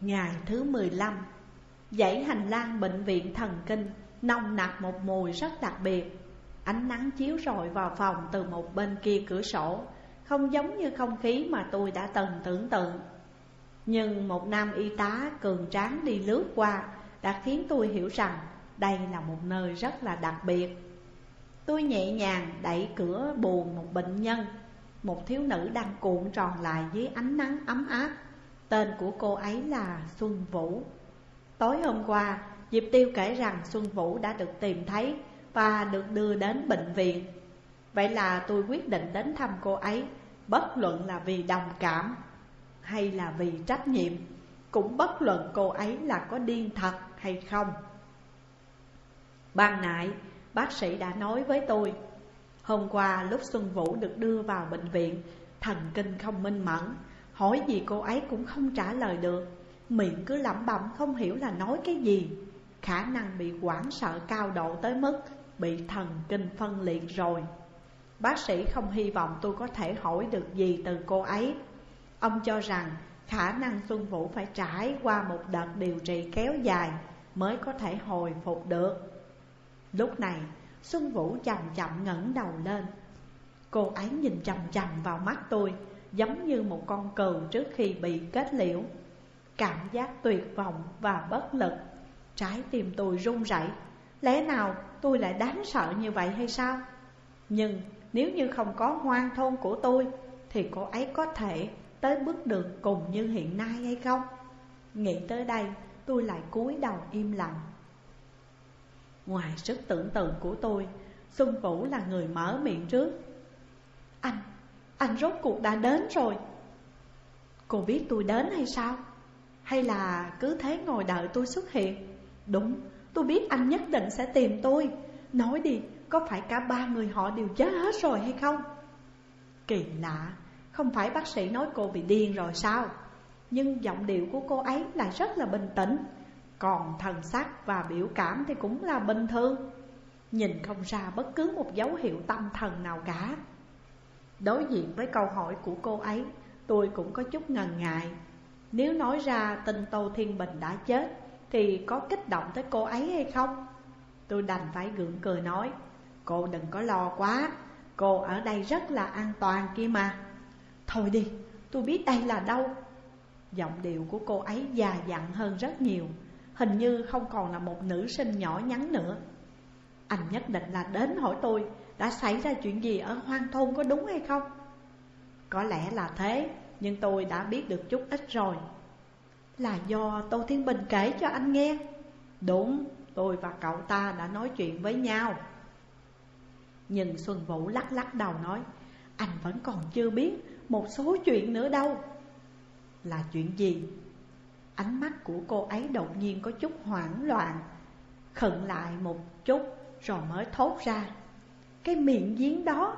Ngày thứ 15 Dãy hành lang bệnh viện thần kinh, Nồng nặc một mùi rất đặc biệt. Ánh nắng chiếu rọi vào phòng từ một bên kia cửa sổ, Không giống như không khí mà tôi đã từng tưởng tượng. Nhưng một nam y tá cường tráng đi lướt qua Đã khiến tôi hiểu rằng đây là một nơi rất là đặc biệt. Tôi nhẹ nhàng đẩy cửa buồn một bệnh nhân. Một thiếu nữ đang cuộn tròn lại dưới ánh nắng ấm áp. Tên của cô ấy là Xuân Vũ. Tối hôm qua, Diệp Tiêu kể rằng Xuân Vũ đã được tìm thấy Và được đưa đến bệnh viện. Vậy là tôi quyết định đến thăm cô ấy Bất luận là vì đồng cảm hay là vì trách nhiệm Cũng bất luận cô ấy là có điên thật hay không. Ban nãy bác sĩ đã nói với tôi Hôm qua lúc Xuân Vũ được đưa vào bệnh viện Thần kinh không minh mẫn Hỏi gì cô ấy cũng không trả lời được. Miệng cứ lẩm bẩm không hiểu là nói cái gì. Khả năng bị hoảng sợ cao độ tới mức Bị thần kinh phân liệt rồi. Bác sĩ không hy vọng tôi có thể hỏi được gì từ cô ấy. Ông cho rằng khả năng Xuân Vũ phải trải qua một đợt điều trị kéo dài Mới có thể hồi phục được. Lúc này, Xuân Vũ chậm chậm ngẩng đầu lên. Cô ấy nhìn chầm chầm vào mắt tôi. Giống như một con cừu trước khi bị kết liễu. Cảm giác tuyệt vọng và bất lực. Trái tim tôi run rẩy. Lẽ nào tôi lại đáng sợ như vậy hay sao? Nhưng nếu như không có hoang thôn của tôi, Thì cô ấy có thể tới bước đường cùng như hiện nay hay không? Nghĩ tới đây, tôi lại cúi đầu im lặng. Ngoài sức tưởng tượng của tôi, Xuân Vũ là người mở miệng trước anh rốt cuộc đã đến rồi Cô biết tôi đến hay sao? Hay là cứ thế ngồi đợi tôi xuất hiện? Đúng, tôi biết anh nhất định sẽ tìm tôi Nói đi, có phải cả ba người họ đều chết hết rồi hay không? Kỳ lạ, không phải bác sĩ nói cô bị điên rồi sao? Nhưng giọng điệu của cô ấy lại rất là bình tĩnh còn thần sắc và biểu cảm thì cũng là bình thường Nhìn không ra bất cứ một dấu hiệu tâm thần nào cả Đối diện với câu hỏi của cô ấy Tôi cũng có chút ngần ngại. Nếu nói ra tin Tô Thiên Bình đã chết Thì có kích động tới cô ấy hay không? Tôi đành phải gượng cười nói Cô đừng có lo quá Cô ở đây rất là an toàn kia mà. Thôi đi, tôi biết đây là đâu. Giọng điệu của cô ấy già dặn hơn rất nhiều Hình như không còn là một nữ sinh nhỏ nhắn nữa. Anh nhất định là đến hỏi tôi đã xảy ra chuyện gì ở hoang thôn có đúng hay không? Có lẽ là thế Nhưng tôi đã biết được chút ít rồi. Là do Tô Thiên Bình kể cho anh nghe. Đúng, tôi và cậu ta đã nói chuyện với nhau. Nhưng Xuân Vũ lắc lắc đầu nói Anh vẫn còn chưa biết một số chuyện nữa đâu. Là chuyện gì? Ánh mắt của cô ấy đột nhiên có chút hoảng loạn Khẩn lại một chút rồi mới thốt ra. Cái miệng giếng đó.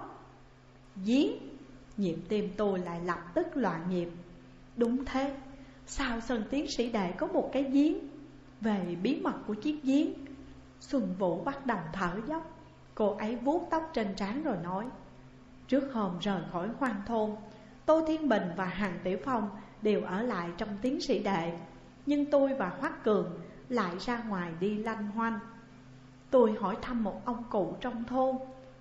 Giếng? Nhịp tim tôi lại lập tức loạn nhịp. Đúng thế Sao Sơn Tiến sĩ đệ có một cái giếng. Về bí mật của chiếc giếng, Xuân Vũ bắt đầu thở dốc. Cô ấy vuốt tóc trên trán rồi nói, Trước hôm rời khỏi hoang thôn, Tô Thiên Bình và Hàng Tiểu Phong đều ở lại trong tiến sĩ đệ. Nhưng tôi và Hoác Cường lại ra ngoài đi lanh hoanh. Tôi hỏi thăm một ông cụ trong thôn.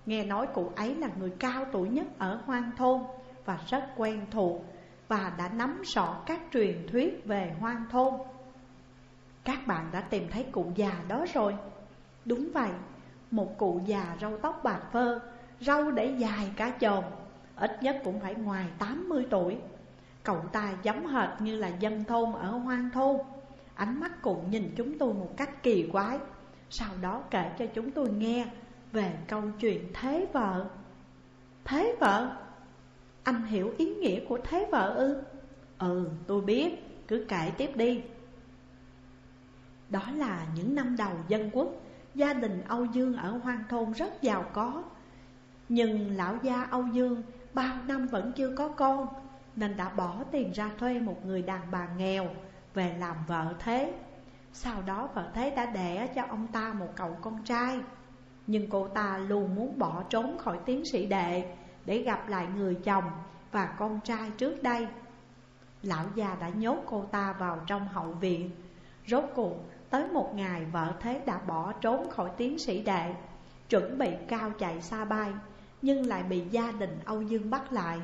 Nghe nói cụ ấy là người cao tuổi nhất ở hoang thôn Và rất quen thuộc Và đã nắm rõ các truyền thuyết về hoang thôn. Các bạn đã tìm thấy cụ già đó rồi. Đúng vậy Một cụ già râu tóc bạc phơ Râu để dài cả chồn, Ít nhất cũng phải ngoài 80 tuổi. Cậu ta giống hệt như là dân thôn ở hoang thôn. Ánh mắt cụ nhìn chúng tôi một cách kỳ quái Sau đó kể cho chúng tôi nghe về câu chuyện thế vợ. Thế vợ? Anh hiểu ý nghĩa của thế vợ ư? Ừ, tôi biết, cứ kể tiếp đi. Đó là những năm đầu dân quốc Gia đình Âu Dương ở hoang thôn rất giàu có. Nhưng lão gia Âu Dương bao năm vẫn chưa có con nên đã bỏ tiền ra thuê một người đàn bà nghèo Về làm vợ thế. Sau đó vợ thế đã đẻ cho ông ta một cậu con trai. Nhưng cô ta luôn muốn bỏ trốn khỏi tiến sĩ đệ Để gặp lại người chồng và con trai trước đây. Lão già đã nhốt cô ta vào trong hậu viện. Rốt cuộc, tới một ngày vợ thế đã bỏ trốn khỏi tiến sĩ đệ, Chuẩn bị cao chạy xa bay, Nhưng lại bị gia đình Âu Dương bắt lại.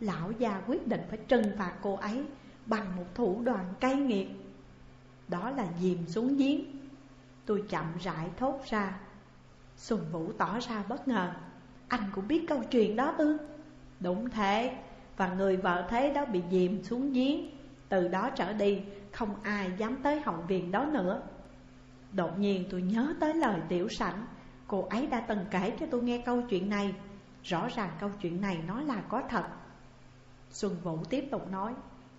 Lão già quyết định phải trừng phạt cô ấy Bằng một thủ đoạn cay nghiệt. Đó là dìm xuống giếng. Tôi chậm rãi thốt ra Xuân Vũ tỏ ra bất ngờ. Anh cũng biết câu chuyện đó ư? Đúng thế, Và người vợ thế đó bị dìm xuống giếng. Từ đó trở đi, Không ai dám tới hậu viện đó nữa. Đột nhiên tôi nhớ tới lời tiểu sảnh. Cô ấy đã từng kể cho tôi nghe câu chuyện này. Rõ ràng câu chuyện này nó là có thật. Xuân Vũ tiếp tục nói,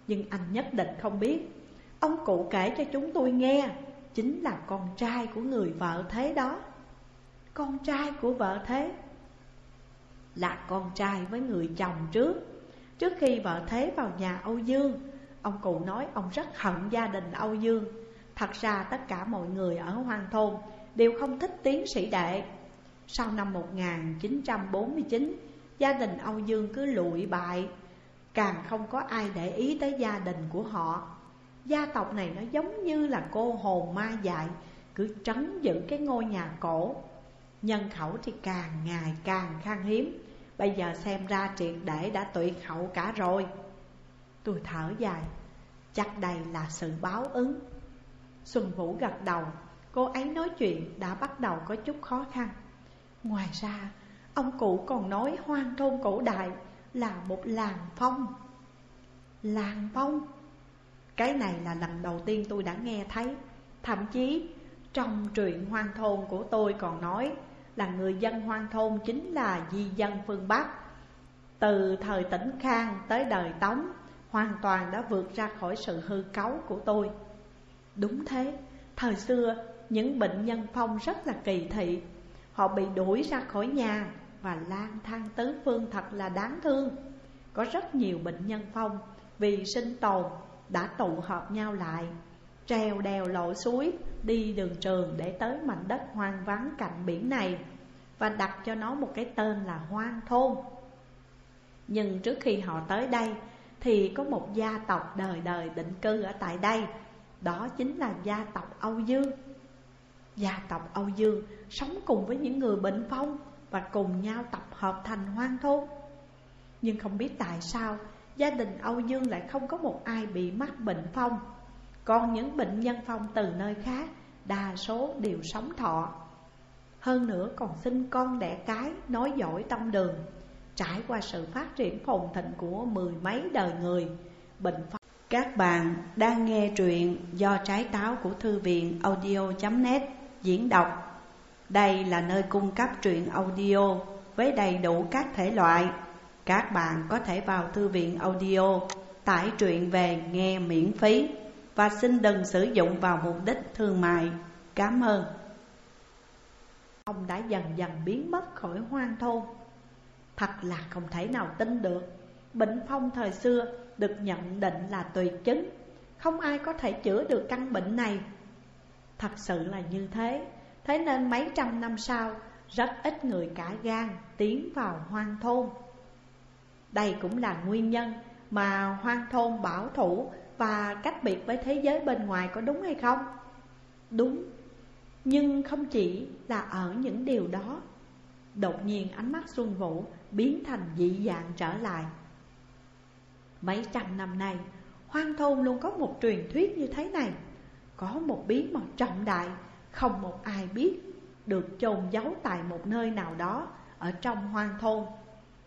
Nhưng anh nhất định không biết. Ông cụ kể cho chúng tôi nghe, Chính là con trai của người vợ thế đó. Con trai của vợ thế? Là con trai với người chồng trước. Trước khi vợ thế vào nhà Âu Dương, Ông cụ nói ông rất hận gia đình Âu Dương. Thật ra tất cả mọi người ở hoang thôn Đều không thích tiến sĩ đệ. Sau năm 1949 Gia đình Âu Dương cứ lụi bại. Càng không có ai để ý tới gia đình của họ. Gia tộc này nó giống như là cô hồn ma dại, Cứ trấn giữ cái ngôi nhà cổ. Nhân khẩu thì càng ngày càng khan hiếm. Bây giờ xem ra triệt để đã tuyệt hậu cả rồi. Tôi thở dài. Chắc đây là sự báo ứng. Xuân Vũ gật đầu. Cô ấy nói chuyện đã bắt đầu có chút khó khăn. Ngoài ra, Ông cụ còn nói hoang thôn cổ đại là một làng phong. Làng phong? Cái này là lần đầu tiên tôi đã nghe thấy. Thậm chí, trong truyện hoang thôn của tôi còn nói là người dân hoang thôn chính là di dân phương Bắc. Từ thời tỉnh Khang tới đời Tống Hoàn toàn đã vượt ra khỏi sự hư cấu của tôi. Đúng thế, thời xưa những bệnh nhân phong rất là kỳ thị. Họ bị đuổi ra khỏi nhà và lang thang tứ phương thật là đáng thương. Có rất nhiều bệnh nhân phong vì sinh tồn đã tụ hợp nhau lại trèo đèo lội suối, đi đường trường để tới mảnh đất hoang vắng cạnh biển này, Và đặt cho nó một cái tên là hoang thôn. Nhưng trước khi họ tới đây, thì có một gia tộc đời đời định cư ở tại đây, Đó chính là gia tộc Âu Dương. Gia tộc Âu Dương sống cùng với những người bệnh phong Và cùng nhau tập hợp thành hoang thôn. Nhưng không biết tại sao, Gia đình Âu Dương lại không có một ai bị mắc bệnh phong. Còn những bệnh nhân phong từ nơi khác, Đa số đều sống thọ. Hơn nữa còn sinh con đẻ cái Nói giỏi tông đường. Trải qua sự phát triển phồn thịnh của mười mấy đời người, Bệnh phong Các bạn đang nghe truyện do trái táo của thư viện audio.net diễn đọc. Đây là nơi cung cấp truyện audio với đầy đủ các thể loại. Các bạn có thể vào thư viện audio tải truyện về nghe miễn phí. Và xin đừng sử dụng vào mục đích thương mại. Cảm ơn. Ông đã dần dần biến mất khỏi hoang thôn. Thật là không thể nào tin được. Bệnh phong thời xưa được nhận định là tuyệt chứng. Không ai có thể chữa được căn bệnh này. Thật sự là như thế. Thế nên mấy trăm năm sau, Rất ít người cả gan tiến vào hoang thôn. Đây cũng là nguyên nhân mà hoang thôn bảo thủ và cách biệt với thế giới bên ngoài có đúng hay không? Đúng, Nhưng không chỉ là ở những điều đó. Đột nhiên ánh mắt Xuân Vũ biến thành dị dạng trở lại. Mấy trăm năm nay, Hoang thôn luôn có một truyền thuyết như thế này. Có một bí mật trọng đại Không một ai biết Được chôn giấu tại một nơi nào đó Ở trong hoang thôn.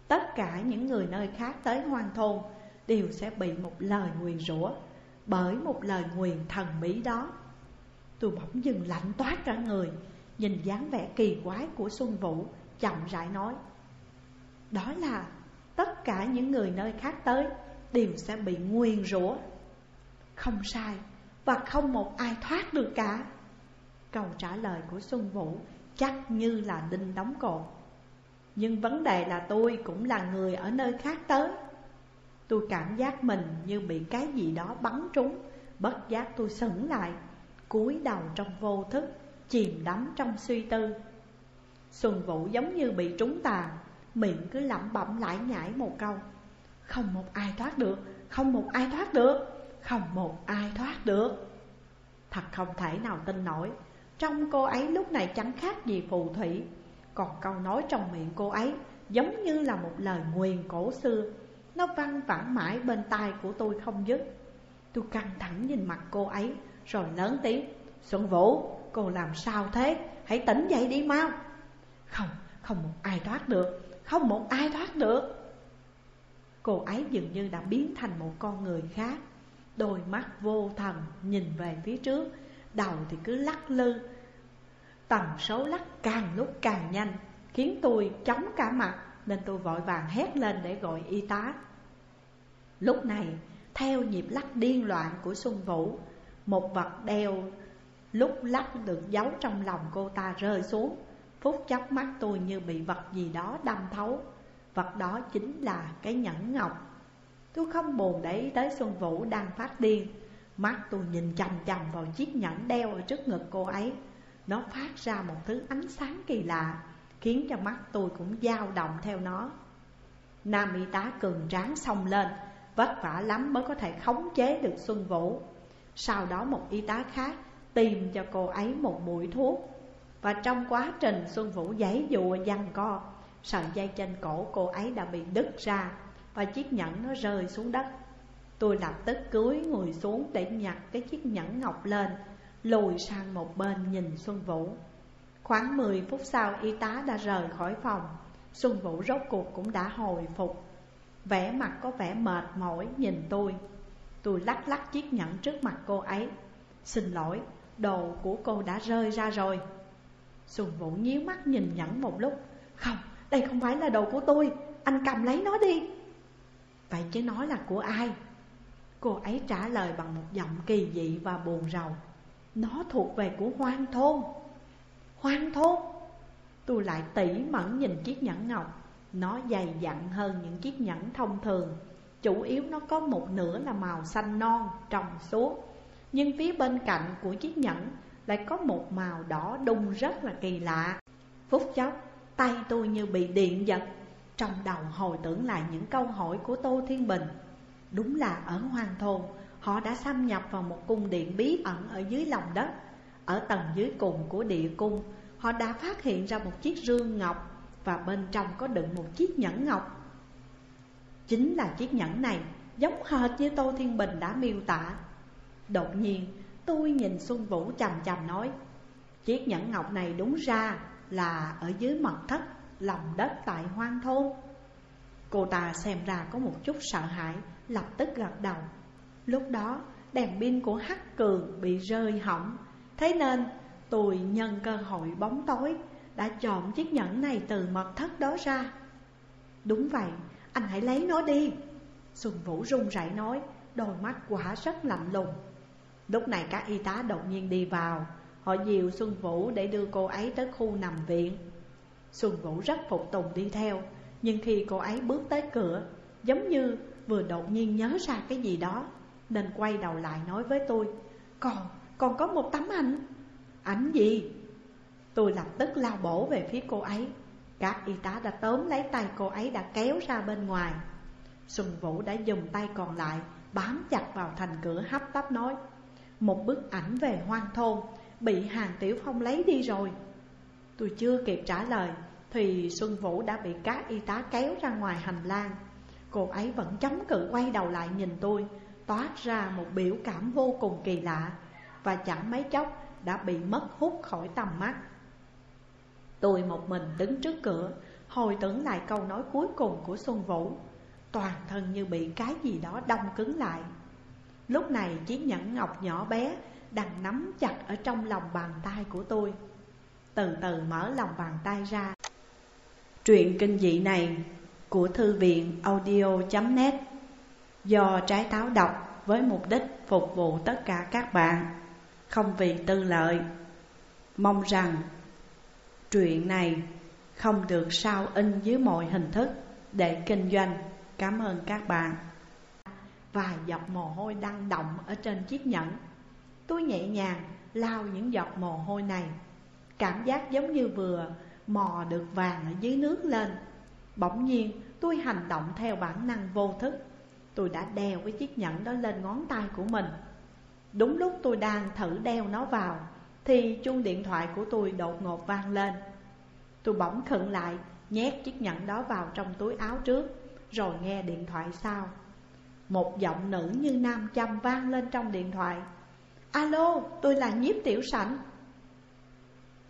Tất cả những người nơi khác tới hoang thôn Đều sẽ bị một lời nguyền rủa Bởi một lời nguyền thần bí đó. Tôi bỗng dừng lạnh toát cả người, Nhìn dáng vẻ kỳ quái của Xuân Vũ, Chậm rãi nói, Đó là tất cả những người nơi khác tới Đều sẽ bị nguyền rủa. Không sai, và không một ai thoát được cả. Câu trả lời của Xuân Vũ chắc như là đinh đóng cột. Nhưng vấn đề là tôi cũng là người ở nơi khác tới Tôi cảm giác mình như bị cái gì đó bắn trúng. Bất giác tôi sững lại, cúi đầu trong vô thức, Chìm đắm trong suy tư. Xuân Vũ giống như bị trúng tà Miệng cứ lẩm bẩm lại nhảy một câu. Không một ai thoát được, Không một ai thoát được, Không một ai thoát được. Thật không thể nào tin nổi, Trong cô ấy lúc này chẳng khác gì phù thủy. Còn câu nói trong miệng cô ấy Giống như là một lời nguyền cổ xưa. Nó văng vẳng mãi bên tai của tôi không dứt. Tôi căng thẳng nhìn mặt cô ấy Rồi lớn tiếng Xuân Vũ, cô làm sao thế? Hãy tỉnh dậy đi mau. Không, không một ai thoát được Không một ai thoát được. Cô ấy dường như đã biến thành một con người khác. Đôi mắt vô thần nhìn về phía trước Đầu thì cứ lắc lư. Tần số lắc càng lúc càng nhanh Khiến tôi chóng cả mặt. Nên tôi vội vàng hét lên để gọi y tá. Lúc này, theo nhịp lắc điên loạn của Xuân Vũ, Một vật đeo lúc lắc được giấu trong lòng cô ta rơi xuống. Phút chốc mắt tôi như bị vật gì đó đâm thấu. Vật đó chính là cái nhẫn ngọc. Tôi không buồn để ý tới Xuân Vũ đang phát điên. Mắt tôi nhìn chằm chằm vào chiếc nhẫn đeo ở trước ngực cô ấy. Nó phát ra một thứ ánh sáng kỳ lạ. Khiến cho mắt tôi cũng dao động theo nó. Nam y tá cường tráng xông lên, Vất vả lắm mới có thể khống chế được Xuân Vũ. Sau đó một y tá khác tìm cho cô ấy một mũi thuốc. Và trong quá trình Xuân Vũ giãy dụa dằn co, Sợi dây trên cổ cô ấy đã bị đứt ra Và chiếc nhẫn nó rơi xuống đất. Tôi lập tức cúi người xuống để nhặt cái chiếc nhẫn ngọc lên, Lùi sang một bên nhìn Xuân Vũ. Khoảng 10 phút sau y tá đã rời khỏi phòng. Xuân Vũ rốt cuộc cũng đã hồi phục. Vẻ mặt có vẻ mệt mỏi nhìn tôi. Tôi lắc lắc chiếc nhẫn trước mặt cô ấy. Xin lỗi, đồ của cô đã rơi ra rồi. Xuân Vũ nhíu mắt nhìn nhẫn một lúc. Không, đây không phải là đồ của tôi. Anh cầm lấy nó đi. Vậy chứ nó là của ai? Cô ấy trả lời bằng một giọng kỳ dị và buồn rầu. Nó thuộc về của hoang thôn. Hoang thốt, Tôi lại tỉ mẩn nhìn chiếc nhẫn ngọc. Nó dày dặn hơn những chiếc nhẫn thông thường. Chủ yếu nó có một nửa là màu xanh non, trong suốt. Nhưng phía bên cạnh của chiếc nhẫn lại có một màu đỏ đung rất là kỳ lạ. Phút chốc Tay tôi như bị điện giật. Trong đầu hồi tưởng lại những câu hỏi của Tô Thiên Bình. Đúng là ở Hoàng Thôn Họ đã xâm nhập vào một cung điện bí ẩn ở dưới lòng đất. Ở tầng dưới cùng của địa cung, Họ đã phát hiện ra một chiếc rương ngọc Và bên trong có đựng một chiếc nhẫn ngọc. Chính là chiếc nhẫn này, Giống hệt như Tô Thiên Bình đã miêu tả. Đột nhiên, tôi nhìn Xuân Vũ chầm chầm nói, Chiếc nhẫn ngọc này đúng ra là ở dưới mật thất, lòng đất tại hoang thôn. Cô ta xem ra có một chút sợ hãi, Lập tức gật đầu. Lúc đó, đèn pin của Hắc Cường bị rơi hỏng. Thế nên tôi nhân cơ hội bóng tối Đã chọn chiếc nhẫn này từ mật thất đó ra. Đúng vậy, anh hãy lấy nó đi. Xuân Vũ run rẩy nói Đôi mắt quả rất lạnh lùng. Lúc này các y tá đột nhiên đi vào Họ dìu Xuân Vũ để đưa cô ấy tới khu nằm viện. Xuân Vũ rất phục tùng đi theo Nhưng khi cô ấy bước tới cửa Giống như vừa đột nhiên nhớ ra cái gì đó Nên quay đầu lại nói với tôi Còn, còn có một tấm ảnh. Ảnh gì? Tôi lập tức lao bổ về phía cô ấy. Các y tá đã tóm lấy tay cô ấy đã kéo ra bên ngoài. Xuân Vũ đã dùng tay còn lại, Bám chặt vào thành cửa hấp tấp nói, Một bức ảnh về hoang thôn, Bị hàng tiểu phong lấy đi rồi. Tôi chưa kịp trả lời, Thì Xuân Vũ đã bị các y tá kéo ra ngoài hành lang. Cô ấy vẫn chống cự quay đầu lại nhìn tôi, Toát ra một biểu cảm vô cùng kỳ lạ. Và chẳng mấy chốc đã bị mất hút khỏi tầm mắt. Tôi một mình đứng trước cửa, Hồi tưởng lại câu nói cuối cùng của Xuân Vũ. Toàn thân như bị cái gì đó đông cứng lại. Lúc này chiếc nhẫn ngọc nhỏ bé đang nắm chặt ở trong lòng bàn tay của tôi. Từ từ mở lòng bàn tay ra. Truyện kinh dị này của thư viện audio.net Do trái táo đọc với mục đích phục vụ tất cả các bạn. Không vì tư lợi. Mong rằng truyện này không được sao in dưới mọi hình thức để kinh doanh. Cảm ơn các bạn. Và giọt mồ hôi đang động ở trên chiếc nhẫn. Tôi nhẹ nhàng lau những giọt mồ hôi này. Cảm giác giống như vừa mò được vàng ở dưới nước lên. Bỗng nhiên, tôi hành động theo bản năng vô thức. Tôi đã đeo cái chiếc nhẫn đó lên ngón tay của mình. Đúng lúc tôi đang thử đeo nó vào Thì chuông điện thoại của tôi đột ngột vang lên. Tôi bỗng khựng lại Nhét chiếc nhẫn đó vào trong túi áo trước Rồi nghe điện thoại sau. Một giọng nữ như nam châm vang lên trong điện thoại. Alo, tôi là nhiếp tiểu sảnh.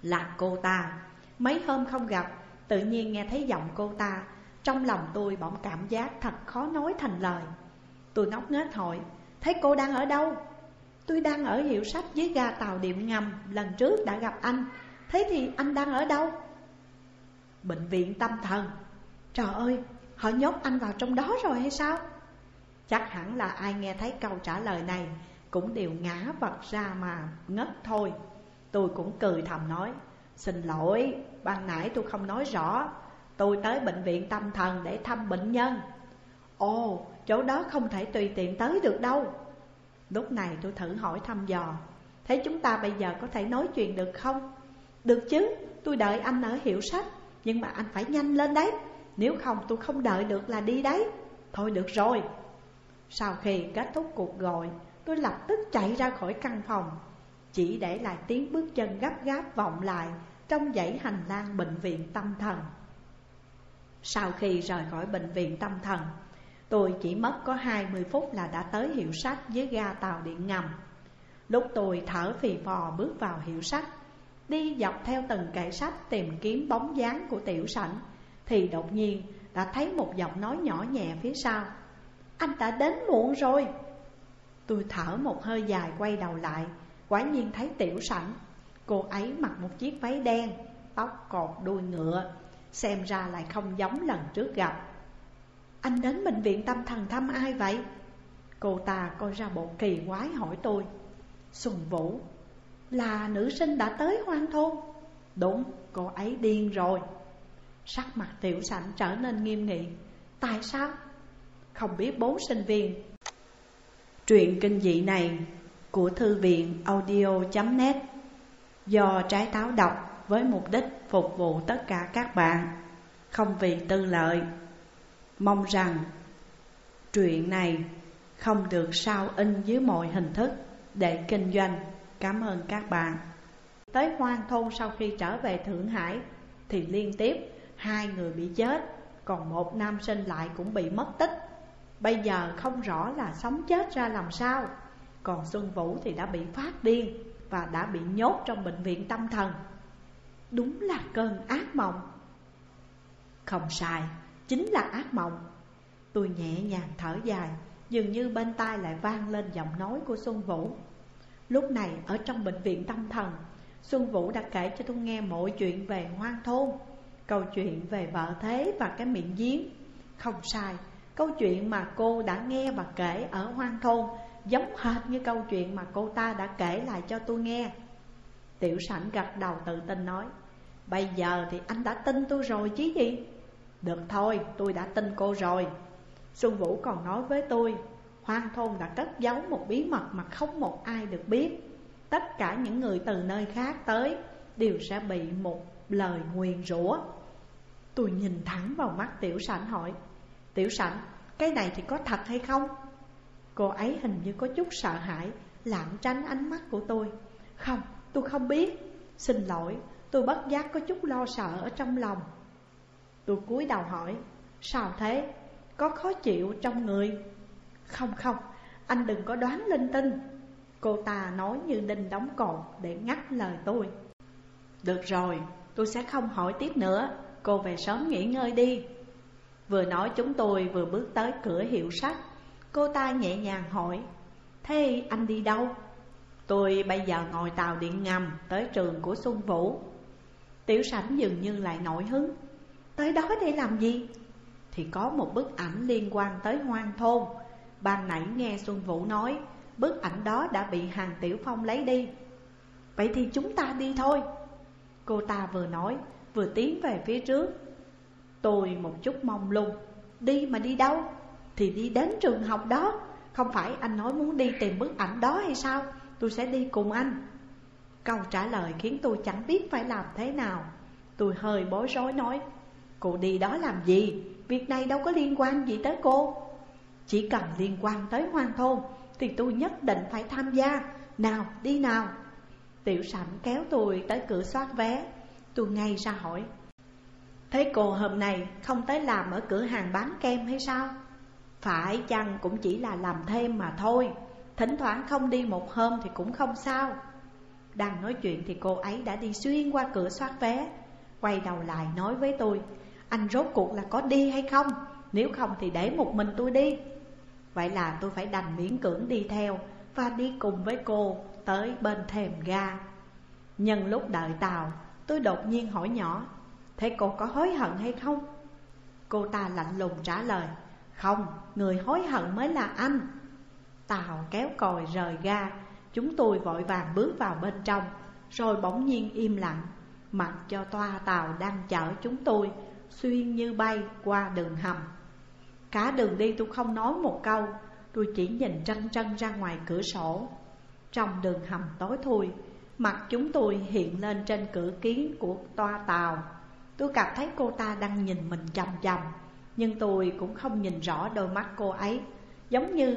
Là cô ta. Mấy hôm không gặp Tự nhiên nghe thấy giọng cô ta Trong lòng tôi bỗng cảm giác thật khó nói thành lời. Tôi ngốc nghếch hỏi Thấy cô đang ở đâu? Tôi đang ở hiệu sách dưới ga tàu điện ngầm Lần trước đã gặp anh. Thế thì anh đang ở đâu? Bệnh viện tâm thần. Trời ơi, họ nhốt anh vào trong đó rồi hay sao? Chắc hẳn là ai nghe thấy câu trả lời này Cũng đều ngã vật ra mà ngất thôi. Tôi cũng cười thầm nói Xin lỗi, ban nãy tôi không nói rõ. Tôi tới bệnh viện tâm thần để thăm bệnh nhân. Ồ, chỗ đó không thể tùy tiện tới được đâu. Lúc này tôi thử hỏi thăm dò. Thế chúng ta bây giờ có thể nói chuyện được không? Được chứ, tôi đợi anh ở hiệu sách. Nhưng mà anh phải nhanh lên đấy. Nếu không tôi không đợi được là đi đấy. Thôi được rồi. Sau khi kết thúc cuộc gọi Tôi lập tức chạy ra khỏi căn phòng. Chỉ để lại tiếng bước chân gấp gáp vọng lại Trong dãy hành lang bệnh viện tâm thần. Sau khi rời khỏi bệnh viện tâm thần Tôi chỉ mất có 20 phút là đã tới hiệu sách dưới ga tàu điện ngầm. Lúc tôi thở phì phò bước vào hiệu sách, Đi dọc theo từng kệ sách tìm kiếm bóng dáng của tiểu sảnh, Thì đột nhiên đã thấy một giọng nói nhỏ nhẹ phía sau. Anh đã đến muộn rồi. Tôi thở một hơi dài quay đầu lại, Quả nhiên thấy tiểu sảnh. Cô ấy mặc một chiếc váy đen, Tóc cột đuôi ngựa, Xem ra lại không giống lần trước gặp anh đến bệnh viện tâm thần thăm ai vậy? Cô ta coi ra bộ kỳ quái hỏi tôi. Xuân Vũ Là nữ sinh đã tới hoang thôn. Đúng, cô ấy điên rồi. Sắc mặt tiểu sảnh trở nên nghiêm nghị. Tại sao? Không biết bốn sinh viên. Truyện kinh dị này của thư viện audio.net Do trái táo đọc với mục đích phục vụ tất cả các bạn. Không vì tư lợi Mong rằng truyện này không được sao in dưới mọi hình thức để kinh doanh. Cảm ơn các bạn. Tới hoang thôn sau khi trở về Thượng Hải thì liên tiếp hai người bị chết, còn một nam sinh lại cũng bị mất tích. Bây giờ không rõ là sống chết ra làm sao. Còn Xuân Vũ thì đã bị phát điên và đã bị nhốt trong bệnh viện tâm thần. Đúng là cơn ác mộng. Không sai, chính là ác mộng. Tôi nhẹ nhàng thở dài, Dường như bên tai lại vang lên giọng nói của Xuân Vũ. Lúc này, ở trong bệnh viện tâm thần, Xuân Vũ đã kể cho tôi nghe mọi chuyện về hoang thôn, Câu chuyện về vợ thế và cái miệng giếng. Không sai, Câu chuyện mà cô đã nghe và kể ở hoang thôn Giống hệt như câu chuyện mà cô ta đã kể lại cho tôi nghe. Tiểu sảnh gật đầu tự tin nói, Bây giờ thì anh đã tin tôi rồi chứ gì? Được thôi, tôi đã tin cô rồi. Xuân Vũ còn nói với tôi Hoang thôn đã cất giấu một bí mật mà không một ai được biết. Tất cả những người từ nơi khác tới Đều sẽ bị một lời nguyền rủa. Tôi nhìn thẳng vào mắt Tiểu Sảnh hỏi Tiểu Sảnh, cái này thì có thật hay không? Cô ấy hình như có chút sợ hãi Lạng tránh ánh mắt của tôi. Không, tôi không biết. Xin lỗi, tôi bất giác có chút lo sợ ở trong lòng. Tôi cúi đầu hỏi Sao thế? Có khó chịu trong người? Không không, anh đừng có đoán linh tinh. Cô ta nói như đinh đóng cột để ngắt lời tôi. Được rồi, tôi sẽ không hỏi tiếp nữa. Cô về sớm nghỉ ngơi đi. Vừa nói chúng tôi vừa bước tới cửa hiệu sách. Cô ta nhẹ nhàng hỏi Thế anh đi đâu? Tôi bây giờ ngồi tàu điện ngầm tới trường của Xuân Vũ. Tiểu sảnh dường như lại nổi hứng. Tới đó để làm gì? Thì có một bức ảnh liên quan tới hoang thôn. Ban nãy nghe Xuân Vũ nói, Bức ảnh đó đã bị Hàng Tiểu Phong lấy đi. Vậy thì chúng ta đi thôi. Cô ta vừa nói, vừa tiến về phía trước. Tôi một chút mong lung, Đi mà đi đâu? Thì đi đến trường học đó. Không phải anh nói muốn đi tìm bức ảnh đó hay sao? Tôi sẽ đi cùng anh. Câu trả lời khiến tôi chẳng biết phải làm thế nào. Tôi hơi bối rối nói Cô đi đó làm gì? Việc này đâu có liên quan gì tới cô. Chỉ cần liên quan tới hoang thôn, Thì tôi nhất định phải tham gia. Nào, đi nào. Tiểu sảnh kéo tôi tới cửa soát vé. Tôi ngay ra hỏi, Thế cô hôm nay không tới làm ở cửa hàng bán kem hay sao? Phải, chăng cũng chỉ là làm thêm mà thôi. Thỉnh thoảng không đi một hôm thì cũng không sao. Đang nói chuyện thì cô ấy đã đi xuyên qua cửa soát vé. Quay đầu lại nói với tôi anh rốt cuộc là có đi hay không? Nếu không thì để một mình tôi đi Vậy là tôi phải đành miễn cưỡng đi theo Và đi cùng với cô tới bên thềm ga Nhân lúc đợi tàu Tôi đột nhiên hỏi nhỏ Thế cô có hối hận hay không? Cô ta lạnh lùng trả lời Không, người hối hận mới là anh Tàu kéo còi rời ga Chúng tôi vội vàng bước vào bên trong Rồi bỗng nhiên im lặng Mặc cho toa tàu đang chở chúng tôi Xuyên như bay qua đường hầm. Cả đường đi tôi không nói một câu, Tôi chỉ nhìn trăng trăng ra ngoài cửa sổ. Trong đường hầm tối thui, Mặt chúng tôi hiện lên trên cửa kiến của toa tàu. Tôi cảm thấy cô ta đang nhìn mình chầm chầm Nhưng tôi cũng không nhìn rõ đôi mắt cô ấy. Giống như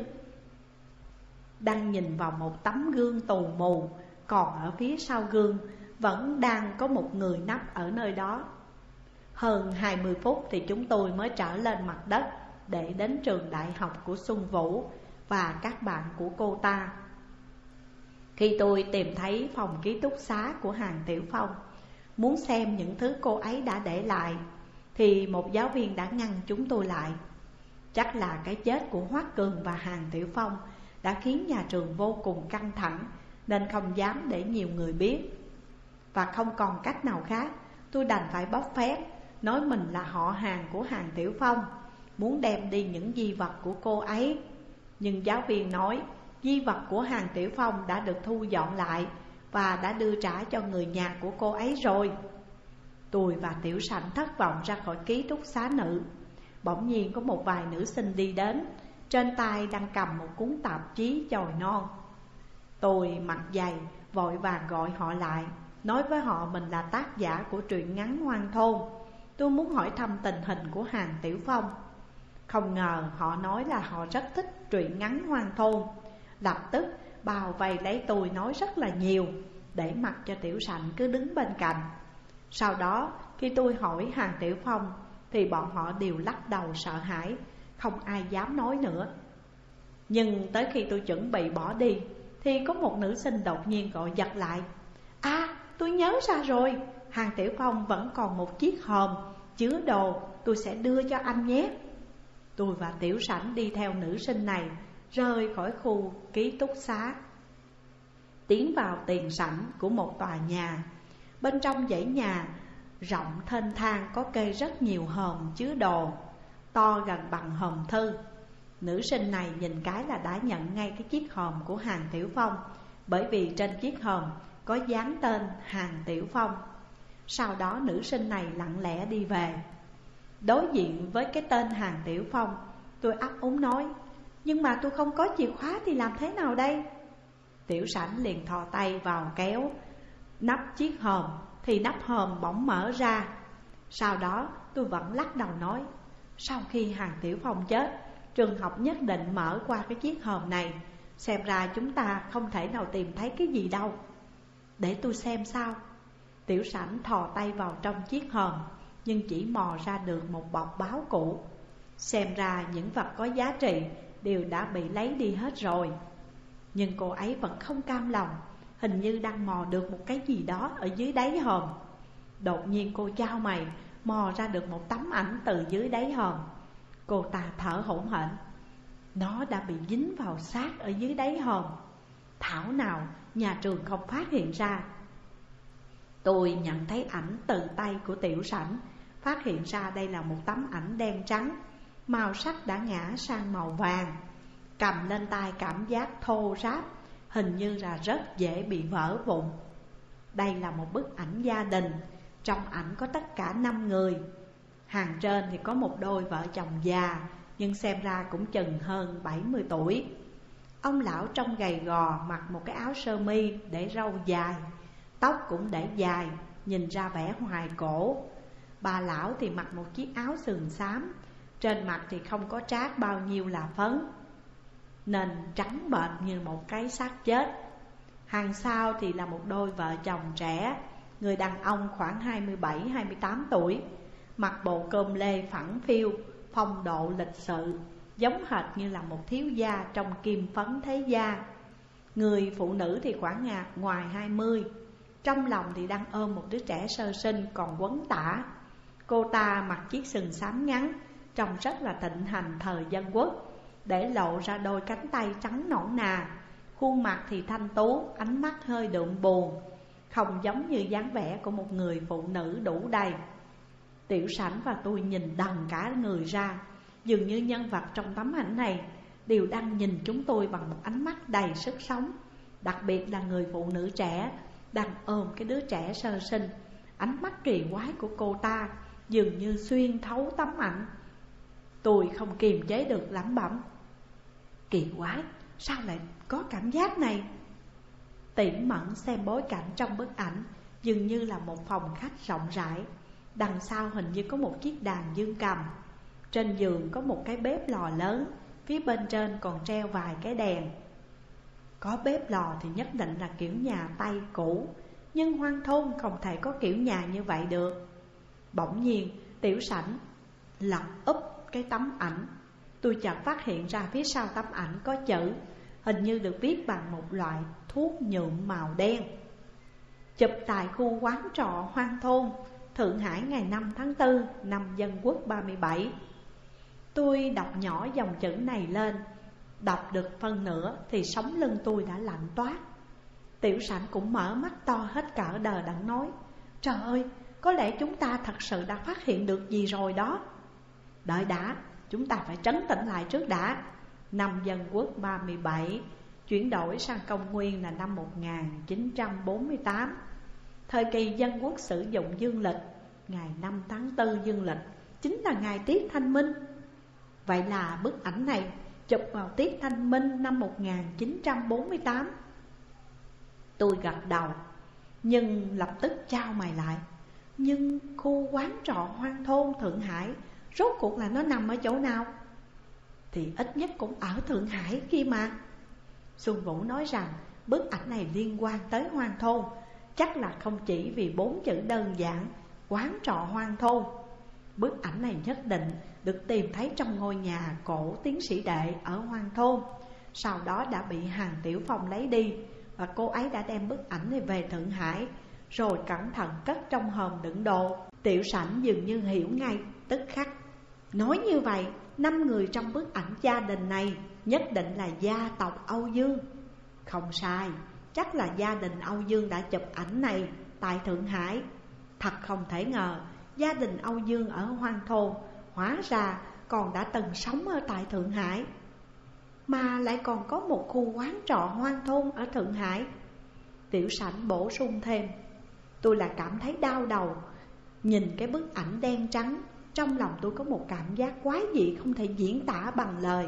đang nhìn vào một tấm gương tù mù, Còn ở phía sau gương vẫn đang có một người nắp ở nơi đó. Hơn 20 phút thì chúng tôi mới trở lên mặt đất Để đến trường đại học của Xuân Vũ Và các bạn của cô ta. Khi tôi tìm thấy phòng ký túc xá của hàng Tiểu Phong, Muốn xem những thứ cô ấy đã để lại, Thì một giáo viên đã ngăn chúng tôi lại. Chắc là cái chết của Hoác Cường và Hàng Tiểu Phong Đã khiến nhà trường vô cùng căng thẳng, Nên không dám để nhiều người biết. Và không còn cách nào khác, Tôi đành phải bóc phép Nói mình là họ hàng của Hàng Tiểu Phong, Muốn đem đi những di vật của cô ấy. Nhưng giáo viên nói, Di vật của Hàng Tiểu Phong đã được thu dọn lại và đã đưa trả cho người nhà của cô ấy rồi. Tôi và Tiểu Sảnh thất vọng ra khỏi ký túc xá nữ. Bỗng nhiên có một vài nữ sinh đi đến, Trên tay đang cầm một cuốn tạp chí chồi non. Tôi mặt dày vội vàng gọi họ lại, Nói với họ mình là tác giả của truyện ngắn hoang thôn. Tôi muốn hỏi thăm tình hình của hàng Tiểu Phong. Không ngờ họ nói là họ rất thích truyện ngắn hoang thôn. Lập tức, bao vây lấy tôi nói rất là nhiều, Để mặc cho Tiểu Sạnh cứ đứng bên cạnh. Sau đó, khi tôi hỏi hàng Tiểu Phong, Thì bọn họ đều lắc đầu sợ hãi, Không ai dám nói nữa. Nhưng tới khi tôi chuẩn bị bỏ đi, Thì có một nữ sinh đột nhiên gọi giật lại. À tôi nhớ ra rồi Hàng Tiểu Phong vẫn còn một chiếc hòm Chứa đồ tôi sẽ đưa cho anh nhé. Tôi và Tiểu Sảnh đi theo nữ sinh này rơi khỏi khu ký túc xá. Tiến vào tiền sảnh của một tòa nhà. Bên trong dãy nhà, rộng thênh thang có cây rất nhiều hòm chứa đồ, To gần bằng hòm thư. Nữ sinh này nhìn cái là đã nhận ngay cái chiếc hòm của hàng Tiểu Phong, Bởi vì trên chiếc hòm có dán tên hàng Tiểu Phong. Sau đó nữ sinh này lặng lẽ đi về. Đối diện với cái tên hàng Tiểu Phong, Tôi ấp úng nói, nhưng mà tôi không có chìa khóa thì làm thế nào đây? Tiểu sảnh liền thò tay vào kéo, Nắp chiếc hòm, Thì nắp hòm bỗng mở ra. Sau đó tôi vẫn lắc đầu nói, Sau khi hàng tiểu phong chết, Trường học nhất định mở qua cái chiếc hòm này, Xem ra chúng ta không thể nào tìm thấy cái gì đâu. Để tôi xem sao. Tiểu sảnh thò tay vào trong chiếc hòm, Nhưng chỉ mò ra được một bọc báo cũ. Xem ra những vật có giá trị đều đã bị lấy đi hết rồi. Nhưng cô ấy vẫn không cam lòng, Hình như đang mò được một cái gì đó ở dưới đáy hòm. Đột nhiên cô trao mày, mò ra được một tấm ảnh từ dưới đáy hòm. Cô ta thở hổn hển. Nó đã bị dính vào xác ở dưới đáy hòm. Thảo nào, nhà trường không phát hiện ra. Tôi nhận thấy ảnh từ tay của tiểu sảnh, Phát hiện ra đây là một tấm ảnh đen trắng, Màu sắc đã ngã sang màu vàng. Cầm lên tay cảm giác thô ráp, Hình như là rất dễ bị vỡ vụn. Đây là một bức ảnh gia đình, Trong ảnh có tất cả 5 người. Hàng trên thì có một đôi vợ chồng già, Nhưng xem ra cũng chừng hơn 70 tuổi. Ông lão trông gầy gò mặc một cái áo sơ mi để râu dài. Tóc cũng để dài, nhìn ra vẻ hoài cổ. Bà lão thì mặc một chiếc áo sườn xám Trên mặt thì không có trát bao nhiêu là phấn nền trắng bệch như một cái xác chết. Hàng sau thì là một đôi vợ chồng trẻ Người đàn ông khoảng 27-28 tuổi Mặc bộ cơm lê phẳng phiu Phong độ lịch sự Giống hệt như là một thiếu gia trong kim phấn thế gia. Người phụ nữ thì khoảng ngạc ngoài 20 trong lòng thì đang ôm một đứa trẻ sơ sinh còn quấn tả. Cô ta mặc chiếc sừng xám ngắn Trông rất là thịnh hành thời dân quốc Để lộ ra đôi cánh tay trắng nõn nà. Khuôn mặt thì thanh tú, ánh mắt hơi đượm buồn Không giống như dáng vẻ của một người phụ nữ đủ đầy. Tiểu sảnh và tôi nhìn đần cả người ra Dường như nhân vật trong tấm ảnh này Đều đang nhìn chúng tôi bằng một ánh mắt đầy sức sống Đặc biệt là người phụ nữ trẻ đang ôm cái đứa trẻ sơ sinh. Ánh mắt kỳ quái của cô ta Dường như xuyên thấu tấm ảnh. Tôi không kiềm chế được lẩm bẩm. Kỳ quái, sao lại có cảm giác này? Tỉ mẫn xem bối cảnh trong bức ảnh Dường như là một phòng khách rộng rãi. Đằng sau hình như có một chiếc đàn dương cầm. Trên giường có một cái bếp lò lớn Phía bên trên còn treo vài cái đèn. Có bếp lò thì nhất định là kiểu nhà Tây cũ, Nhưng hoang thôn không thể có kiểu nhà như vậy được. Bỗng nhiên, tiểu sảnh lật úp cái tấm ảnh. Tôi chợt phát hiện ra phía sau tấm ảnh có chữ, Hình như được viết bằng một loại thuốc nhuộm màu đen. Chụp tại khu quán trọ hoang thôn, Thượng Hải ngày 5 tháng 4 năm Dân Quốc 37 Tôi đọc nhỏ dòng chữ này lên Đọc được phân nửa thì sống lưng tôi đã lạnh toát. Tiểu sản cũng mở mắt to hết cỡ đờ đẫn nói Trời ơi, có lẽ chúng ta thật sự đã phát hiện được gì rồi đó. Đợi đã, chúng ta phải trấn tĩnh lại trước đã. Năm dân quốc 37 Chuyển đổi sang công nguyên là năm 1948 Thời kỳ dân quốc sử dụng dương lịch Ngày 5 tháng 4 dương lịch Chính là ngày tiết thanh minh. Vậy là bức ảnh này chụp vào tiết thanh minh năm 1948 Tôi gật đầu, Nhưng lập tức trao mày lại. Nhưng khu quán trọ hoang thôn Thượng Hải, Rốt cuộc là nó nằm ở chỗ nào? Thì ít nhất cũng ở Thượng Hải kia mà. Xuân Vũ nói rằng, bức ảnh này liên quan tới hoang thôn. Chắc là không chỉ vì bốn chữ đơn giản, Quán trọ hoang thôn. Bức ảnh này nhất định được tìm thấy trong ngôi nhà cổ tiến sĩ đệ ở hoang thôn. Sau đó đã bị hàng tiểu phong lấy đi Và cô ấy đã đem bức ảnh này về Thượng Hải Rồi cẩn thận cất trong hòm đựng đồ. Tiểu sảnh dường như hiểu ngay tức khắc. Nói như vậy, năm người trong bức ảnh gia đình này nhất định là gia tộc Âu Dương. Không sai, chắc là gia đình Âu Dương đã chụp ảnh này tại Thượng Hải. Thật không thể ngờ, gia đình Âu Dương ở Hoàng Thôn, Hóa ra còn đã từng sống ở tại Thượng Hải, Mà lại còn có một khu quán trọ hoang thôn ở Thượng Hải. Tiểu sảnh bổ sung thêm, Tôi là cảm thấy đau đầu Nhìn cái bức ảnh đen trắng, Trong lòng tôi có một cảm giác quái dị không thể diễn tả bằng lời.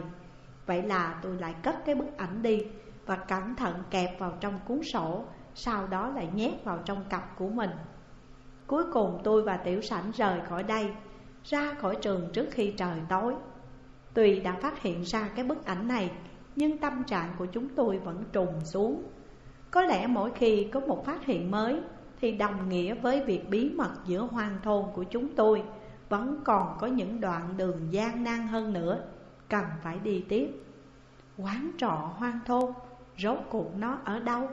Vậy là tôi lại cất cái bức ảnh đi Và cẩn thận kẹp vào trong cuốn sổ, Sau đó lại nhét vào trong cặp của mình. Cuối cùng tôi và Tiểu Sảnh rời khỏi đây, Ra khỏi trường trước khi trời tối. Tuy đã phát hiện ra cái bức ảnh này, Nhưng tâm trạng của chúng tôi vẫn trùng xuống. Có lẽ mỗi khi có một phát hiện mới, Thì đồng nghĩa với việc bí mật giữa hoang thôn của chúng tôi Vẫn còn có những đoạn đường gian nan hơn nữa, Cần phải đi tiếp. Quán trọ hoang thôn, Rốt cuộc nó ở đâu?